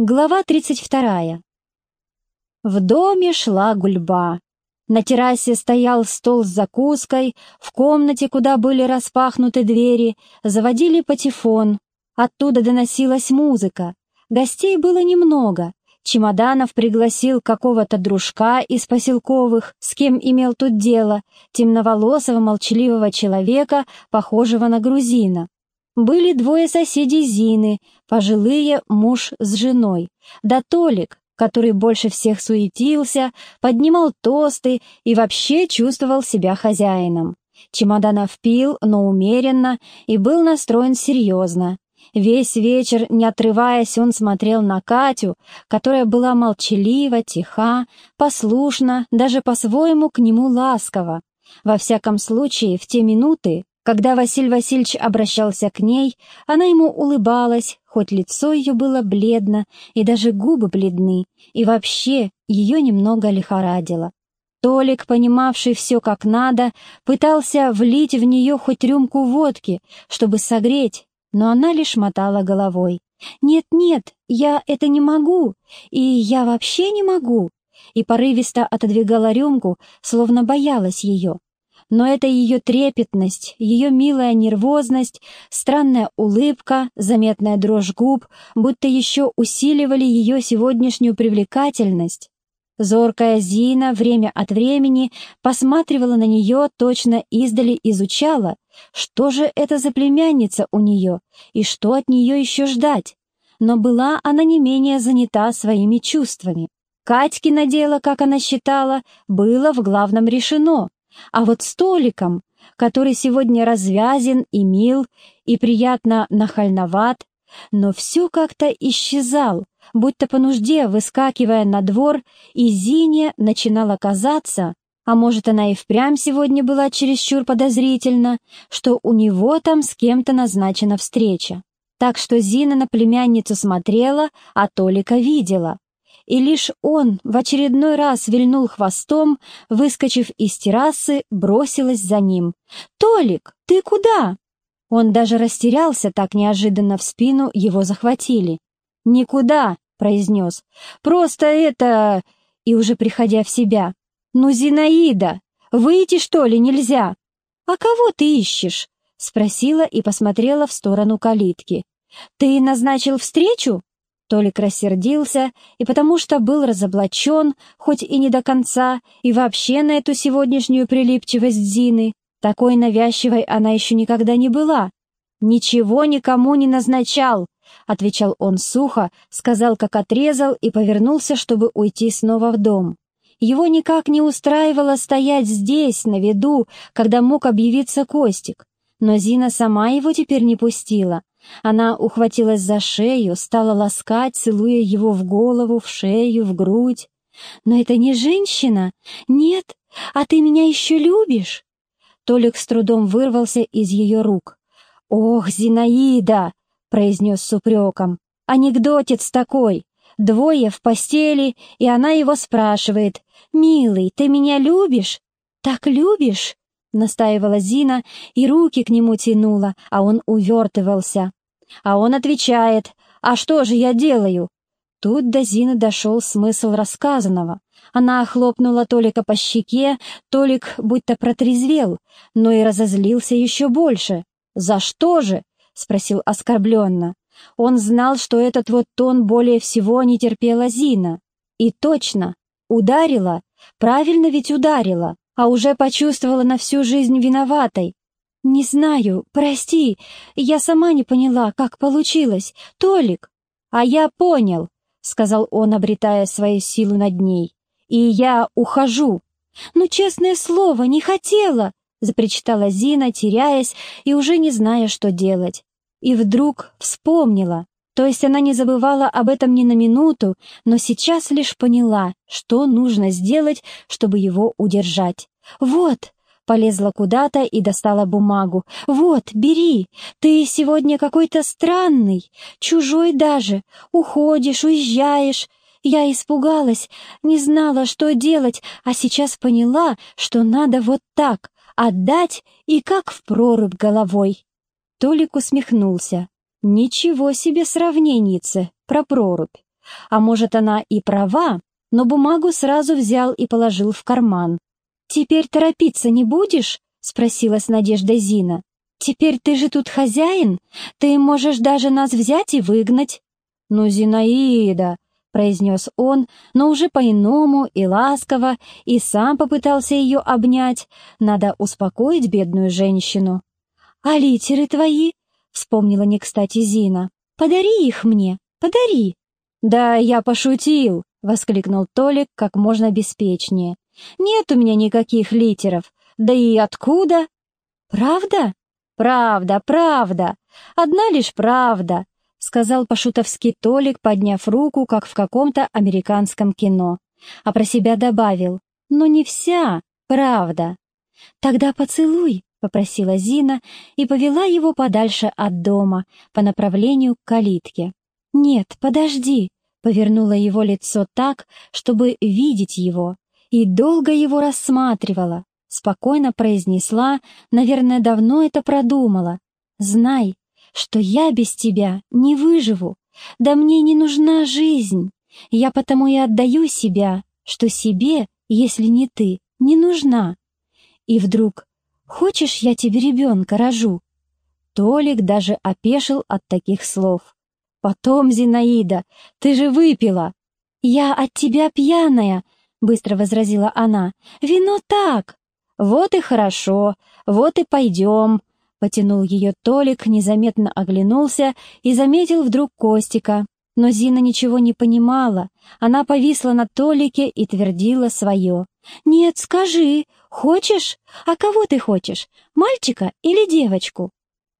Глава 32. В доме шла гульба. На террасе стоял стол с закуской, в комнате, куда были распахнуты двери, заводили патефон. Оттуда доносилась музыка. Гостей было немного. Чемоданов пригласил какого-то дружка из поселковых, с кем имел тут дело, темноволосого молчаливого человека, похожего на грузина. Были двое соседей Зины, пожилые муж с женой, да Толик, который больше всех суетился, поднимал тосты и вообще чувствовал себя хозяином. Чемоданов пил, но умеренно, и был настроен серьезно. Весь вечер, не отрываясь, он смотрел на Катю, которая была молчалива, тиха, послушна, даже по-своему к нему ласкова. Во всяком случае, в те минуты, когда Василий Васильевич обращался к ней, она ему улыбалась, хоть лицо ее было бледно, и даже губы бледны, и вообще ее немного лихорадило. Толик, понимавший все как надо, пытался влить в нее хоть рюмку водки, чтобы согреть, но она лишь мотала головой. «Нет-нет, я это не могу, и я вообще не могу», и порывисто отодвигала рюмку, словно боялась ее но это ее трепетность, ее милая нервозность, странная улыбка, заметная дрожь губ, будто еще усиливали ее сегодняшнюю привлекательность. Зоркая Зина время от времени посматривала на нее, точно издали изучала, что же это за племянница у нее и что от нее еще ждать. Но была она не менее занята своими чувствами. Катькино дело, как она считала, было в главном решено, а вот столиком, который сегодня развязен и мил, и приятно нахальноват, но все как-то исчезал, будто по нужде выскакивая на двор, и Зине начинало казаться, а может, она и впрямь сегодня была чересчур подозрительна, что у него там с кем-то назначена встреча. Так что Зина на племянницу смотрела, а Толика видела и лишь он в очередной раз вильнул хвостом, выскочив из террасы, бросилась за ним. «Толик, ты куда?» Он даже растерялся так неожиданно в спину, его захватили. «Никуда», — произнес, — «просто это...» И уже приходя в себя. «Ну, Зинаида, выйти, что ли, нельзя?» «А кого ты ищешь?» — спросила и посмотрела в сторону калитки. «Ты назначил встречу?» Толик рассердился, и потому что был разоблачен, хоть и не до конца, и вообще на эту сегодняшнюю прилипчивость Зины, такой навязчивой она еще никогда не была. «Ничего никому не назначал», — отвечал он сухо, сказал, как отрезал, и повернулся, чтобы уйти снова в дом. Его никак не устраивало стоять здесь, на виду, когда мог объявиться Костик. Но Зина сама его теперь не пустила. Она ухватилась за шею, стала ласкать, целуя его в голову, в шею, в грудь. «Но это не женщина? Нет? А ты меня еще любишь?» Толик с трудом вырвался из ее рук. «Ох, Зинаида!» — произнес с упреком. «Анекдотец такой! Двое в постели, и она его спрашивает. «Милый, ты меня любишь?» «Так любишь?» — настаивала Зина и руки к нему тянула, а он увертывался. А он отвечает, «А что же я делаю?» Тут до Зины дошел смысл рассказанного. Она хлопнула Толика по щеке, Толик будто протрезвел, но и разозлился еще больше. «За что же?» — спросил оскорбленно. Он знал, что этот вот тон более всего не терпела Зина. И точно, ударила, правильно ведь ударила а уже почувствовала на всю жизнь виноватой. «Не знаю, прости, я сама не поняла, как получилось. Толик!» «А я понял», — сказал он, обретая свою силу над ней. «И я ухожу». «Ну, честное слово, не хотела!» — запричитала Зина, теряясь и уже не зная, что делать. И вдруг вспомнила. То есть она не забывала об этом ни на минуту, но сейчас лишь поняла, что нужно сделать, чтобы его удержать. «Вот!» — полезла куда-то и достала бумагу. «Вот, бери! Ты сегодня какой-то странный, чужой даже. Уходишь, уезжаешь. Я испугалась, не знала, что делать, а сейчас поняла, что надо вот так, отдать и как в прорубь головой». Толик усмехнулся. Ничего себе сравненице про прорубь. А может, она и права, но бумагу сразу взял и положил в карман. «Теперь торопиться не будешь?» — спросила с надеждой Зина. «Теперь ты же тут хозяин, ты можешь даже нас взять и выгнать». «Ну, Зинаида!» — произнес он, но уже по-иному и ласково, и сам попытался ее обнять. Надо успокоить бедную женщину. «А литеры твои?» — вспомнила не кстати Зина. «Подари их мне, подари!» «Да я пошутил!» — воскликнул Толик как можно беспечнее. «Нет у меня никаких литеров. Да и откуда?» «Правда?» «Правда, правда. Одна лишь правда», — сказал пошутовский Толик, подняв руку, как в каком-то американском кино. А про себя добавил. «Но не вся, правда». «Тогда поцелуй», — попросила Зина и повела его подальше от дома, по направлению к калитке. «Нет, подожди», — повернула его лицо так, чтобы видеть его, и долго его рассматривала, спокойно произнесла, наверное, давно это продумала. «Знай, что я без тебя не выживу, да мне не нужна жизнь. Я потому и отдаю себя, что себе, если не ты, не нужна. И вдруг, хочешь, я тебе ребенка рожу?» Толик даже опешил от таких слов. «Потом, Зинаида, ты же выпила!» «Я от тебя пьяная!» — быстро возразила она. «Вино так!» «Вот и хорошо, вот и пойдем», — потянул ее Толик, незаметно оглянулся и заметил вдруг Костика. Но Зина ничего не понимала. Она повисла на Толике и твердила свое. «Нет, скажи, хочешь? А кого ты хочешь, мальчика или девочку?»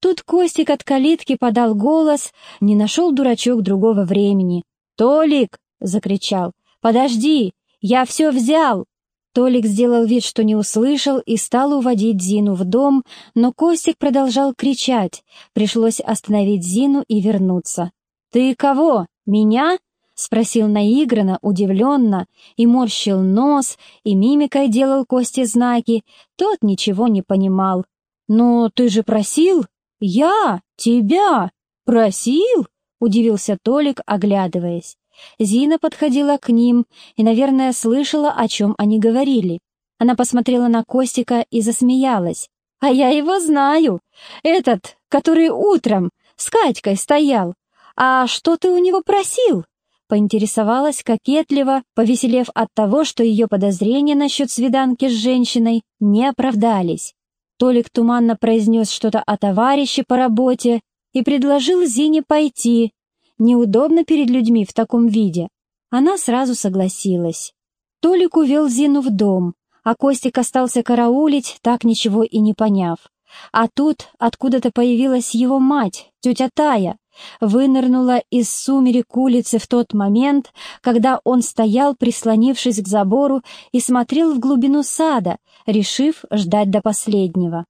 Тут Костик от калитки подал голос, не нашел дурачок другого времени. «Толик!» — закричал. «Подожди, я все взял!» Толик сделал вид, что не услышал, и стал уводить Зину в дом, но Костик продолжал кричать. Пришлось остановить Зину и вернуться. «Ты кого? Меня?» — спросил наигранно, удивленно, и морщил нос, и мимикой делал Косте знаки. Тот ничего не понимал. «Но ты же просил?» «Я? Тебя? Просил?» — удивился Толик, оглядываясь. Зина подходила к ним и, наверное, слышала, о чем они говорили. Она посмотрела на Костика и засмеялась. «А я его знаю! Этот, который утром с Катькой стоял. А что ты у него просил?» Поинтересовалась кокетливо, повеселев от того, что ее подозрения насчет свиданки с женщиной не оправдались. Толик туманно произнес что-то о товарище по работе и предложил Зине пойти, Неудобно перед людьми в таком виде. Она сразу согласилась. Толик увел Зину в дом, а Костик остался караулить, так ничего и не поняв. А тут откуда-то появилась его мать, тетя Тая, вынырнула из сумерек улицы в тот момент, когда он стоял, прислонившись к забору, и смотрел в глубину сада, решив ждать до последнего.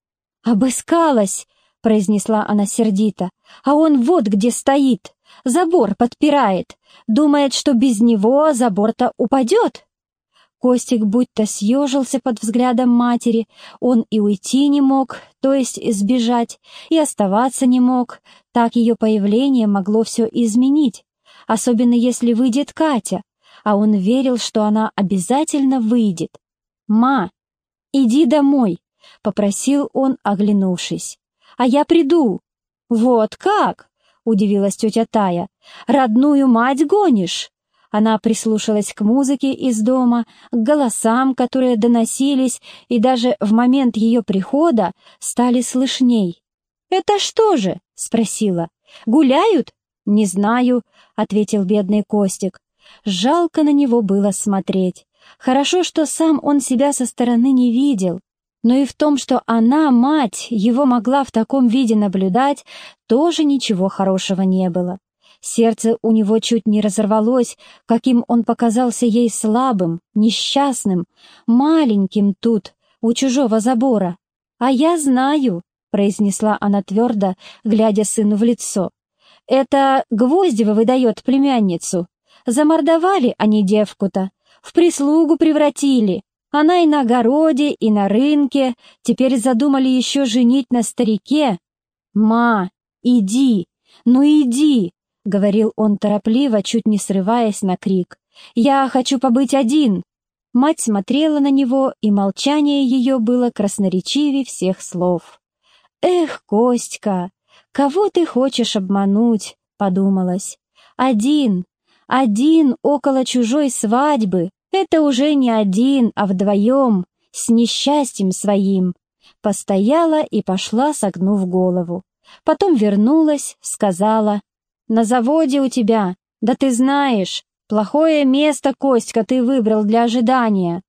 «Обыскалась!» — произнесла она сердито. «А он вот где стоит! Забор подпирает. Думает, что без него забор-то упадет. Костик будто съежился под взглядом матери. Он и уйти не мог, то есть сбежать, и оставаться не мог. Так ее появление могло все изменить. Особенно если выйдет Катя. А он верил, что она обязательно выйдет. «Ма, иди домой», — попросил он, оглянувшись. «А я приду». «Вот как?» — удивилась тетя Тая. «Родную мать гонишь?» Она прислушалась к музыке из дома, к голосам, которые доносились, и даже в момент ее прихода стали слышней. «Это что же?» — спросила. «Гуляют?» «Не знаю», — ответил бедный Костик. Жалко на него было смотреть. Хорошо, что сам он себя со стороны не видел но и в том, что она, мать, его могла в таком виде наблюдать, тоже ничего хорошего не было. Сердце у него чуть не разорвалось, каким он показался ей слабым, несчастным, маленьким тут, у чужого забора. «А я знаю», — произнесла она твердо, глядя сыну в лицо. «Это Гвоздева выдает племянницу. Замордовали они девку-то, в прислугу превратили, она и на огороде, и на рынке, теперь задумали еще женить на старике. «Ма, иди, ну иди!» — говорил он торопливо, чуть не срываясь на крик. «Я хочу побыть один!» Мать смотрела на него, и молчание ее было красноречивее всех слов. «Эх, Костька, кого ты хочешь обмануть?» — подумалось. «Один, один около чужой свадьбы. Это уже не один, а вдвоем, с несчастьем своим». Постояла и пошла, согнув голову. Потом вернулась, сказала. «На заводе у тебя, да ты знаешь, Плохое место, Костька, ты выбрал для ожидания.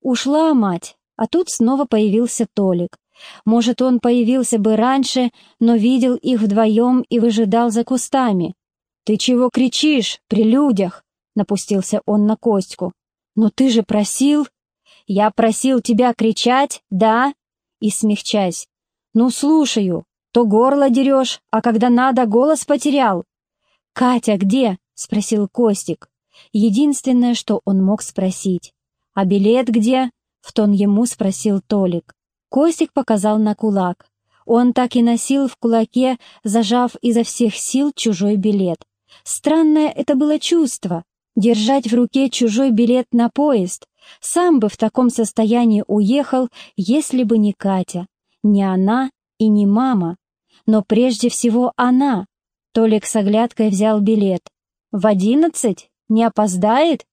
Ушла мать, а тут снова появился Толик. Может, он появился бы раньше, но видел их вдвоем и выжидал за кустами. «Ты чего кричишь при людях?» — напустился он на Костьку. «Но ты же просил...» «Я просил тебя кричать, да?» И смягчась. «Ну, слушаю. То горло дерешь, а когда надо, голос потерял». «Катя где?» — спросил Костик. Единственное, что он мог спросить. «А билет где?» — в тон ему спросил Толик. Костик показал на кулак. Он так и носил в кулаке, зажав изо всех сил чужой билет. Странное это было чувство — держать в руке чужой билет на поезд. Сам бы в таком состоянии уехал, если бы не Катя. Не она и не мама. Но прежде всего она. Толик с оглядкой взял билет. «В одиннадцать?» не опоздает?»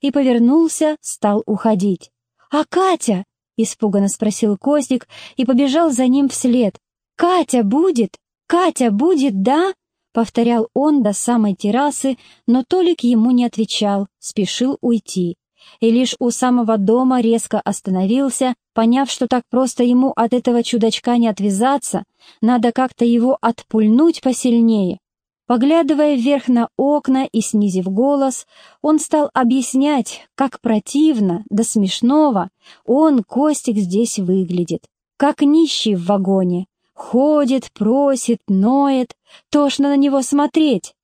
И повернулся, стал уходить. «А Катя?» — испуганно спросил Костик и побежал за ним вслед. «Катя будет? Катя будет, да?» — повторял он до самой террасы, но Толик ему не отвечал, спешил уйти. И лишь у самого дома резко остановился, поняв, что так просто ему от этого чудачка не отвязаться, надо как-то его отпульнуть посильнее. Поглядывая вверх на окна и снизив голос, он стал объяснять, как противно, да смешного он, Костик, здесь выглядит. Как нищий в вагоне. Ходит, просит, ноет, тошно на него смотреть.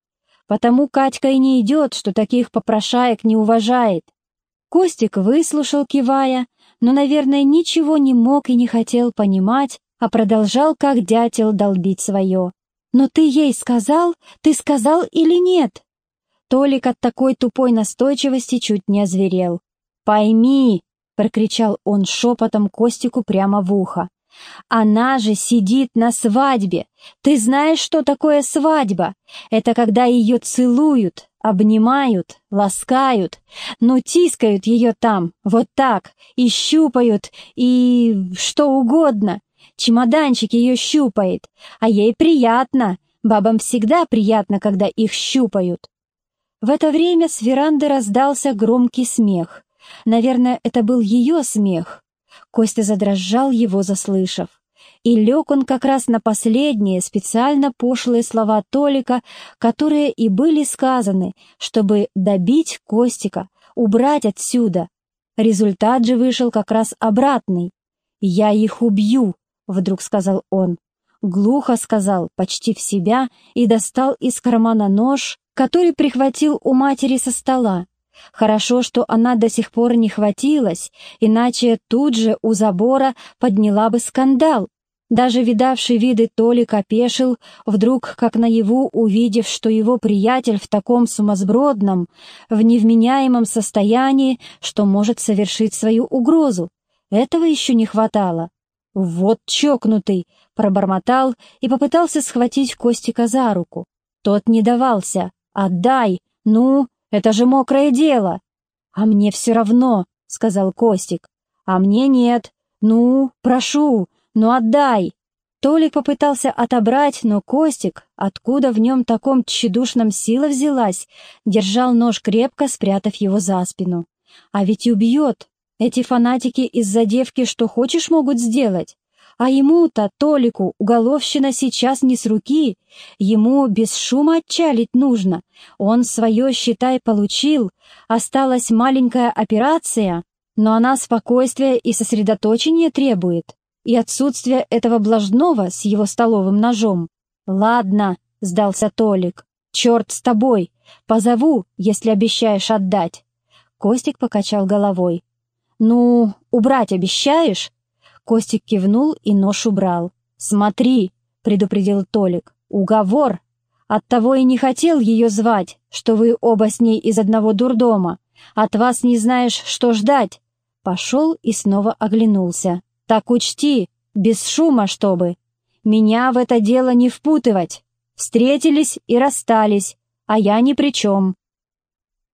Потому Катька и не идет, что таких попрошаек не уважает. Костик выслушал, кивая, но, наверное, ничего не мог и не хотел понимать, а продолжал, как дятел, долбить свое. «Но ты ей сказал? Ты сказал или нет?» Толик от такой тупой настойчивости чуть не озверел. «Пойми!» — прокричал он шепотом Костику прямо в ухо. «Она же сидит на свадьбе! Ты знаешь, что такое свадьба? Это когда ее целуют, обнимают, ласкают, ну тискают ее там, вот так, и щупают, и что угодно. Чемоданчик ее щупает, а ей приятно. Бабам всегда приятно, когда их щупают. В это время с веранды раздался громкий смех. Наверное, это был ее смех. Костя задрожал его, заслышав. И лег он как раз на последние специально пошлые слова Толика, которые и были сказаны, чтобы добить Костика, убрать отсюда. Результат же вышел как раз обратный. «Я их убью», — вдруг сказал он. Глухо сказал, почти в себя, и достал из кармана нож, который прихватил у матери со стола. Хорошо, что она до сих пор не хватилась, иначе тут же у забора подняла бы скандал. Даже видавший виды Толик опешил, вдруг, как наяву, увидев, что его приятель в таком сумасбродном, в невменяемом состоянии, что может совершить свою угрозу. Этого еще не хватало. «Вот чокнутый!» — пробормотал и попытался схватить Костика за руку. Тот не давался. «Отдай! Ну, это же мокрое дело!» «А мне все равно!» — сказал Костик. «А мне нет! Ну, прошу, ну отдай!» Толик попытался отобрать, но Костик, откуда в нем таком тщедушном сила взялась, держал нож крепко, спрятав его за спину. «А ведь убьет!» Эти фанатики из-за девки что хочешь могут сделать. А ему-то, Толику, уголовщина сейчас не с руки. Ему без шума отчалить нужно. Он свое, считай, получил. Осталась маленькая операция, но она спокойствия и сосредоточения требует. И отсутствие этого блажного с его столовым ножом. «Ладно», — сдался Толик, — «черт с тобой. Позову, если обещаешь отдать». Костик покачал головой. «Ну, убрать обещаешь?» Костик кивнул и нож убрал. «Смотри», — предупредил Толик, — «уговор». Оттого и не хотел ее звать, что вы оба с ней из одного дурдома. От вас не знаешь, что ждать. Пошел и снова оглянулся. Так учти, без шума, чтобы. Меня в это дело не впутывать. Встретились и расстались, а я ни при чем.